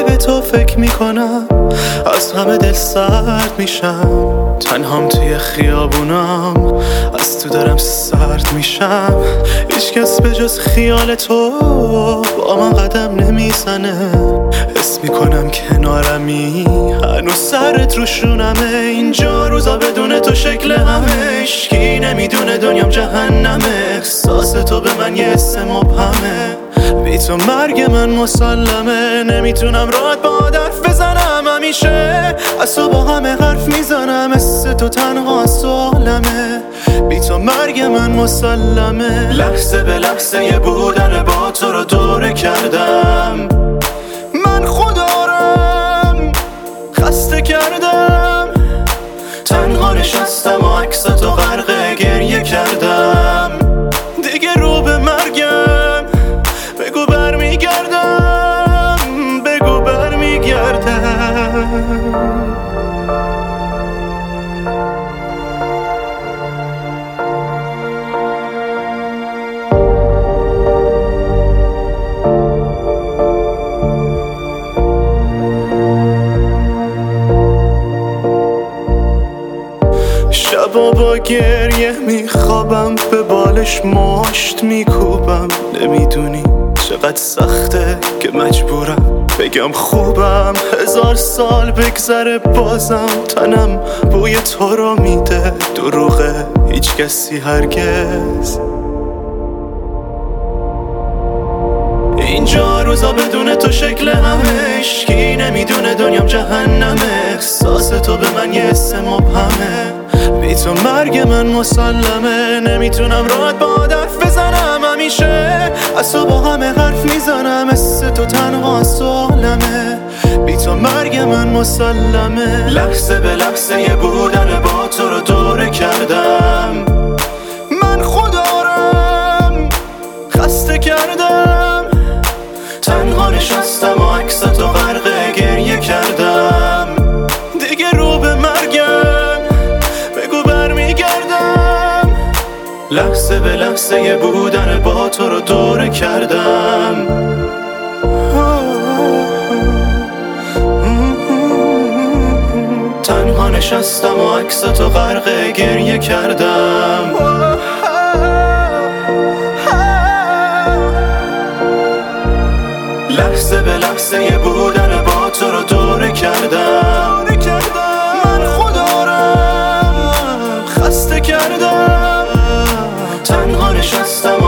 تو فکر می‌کنم از همه دل سرد میشم. تنهام توی خیابونم از تو دارم سرد میشم. هیچ کس به جز خیال تو با من قدم نمی‌زنه. حس می‌کنم کنارمی هنوز سرت روشونمه. اینجا روزا بدون تو شکل همه. اشکی نمی‌دونه دنیام جهنمه. احساس تو به من یه اسم مبهمه. بی تو مرگ من مسلمه. نمی‌تونم راحت با درف بزنم. همیشه از تو با همه حرف می‌زنم. مثل تو تنها سوالمه بی تو مرگ من مسلمه. لحظه به لحظه یه بودن با تو رو دوره کردم. من خدارم خسته کردم. تنها نشستم و عکس تو غرق گریه کردم. شبا با گریه میخوابم به بالش مشت میکوبم. نمی‌دونی چقدر سخته که مجبورم بگم خوبم. هزار سال بگذره بازم تنم بوی تو رو میده. دروغه هیچ کسی هرگز. اینجا روزا بدون تو شکل همه اشکی نمی‌دونه دنیام جهنمه. احساس تو به من یه اسم مبهمه. بی تو مرگ من مسلمه. نمی‌تونم راحت با درف بزنم. همیشه از تو با همه حرف می‌زنم. مثل تو تنها سوالمه بی تو مرگ من مسلمه. لحظه به لحظه بودن با تو رو دوره کردم. من خدارم خسته کردم. تنها نشستم و عکس تو غرق لحظه به لحظه بودن با تو رو دوره کردم. تنها نشستم و عکس تو غرق گریه کردم. لحظه به لحظه بودن تنها نشستم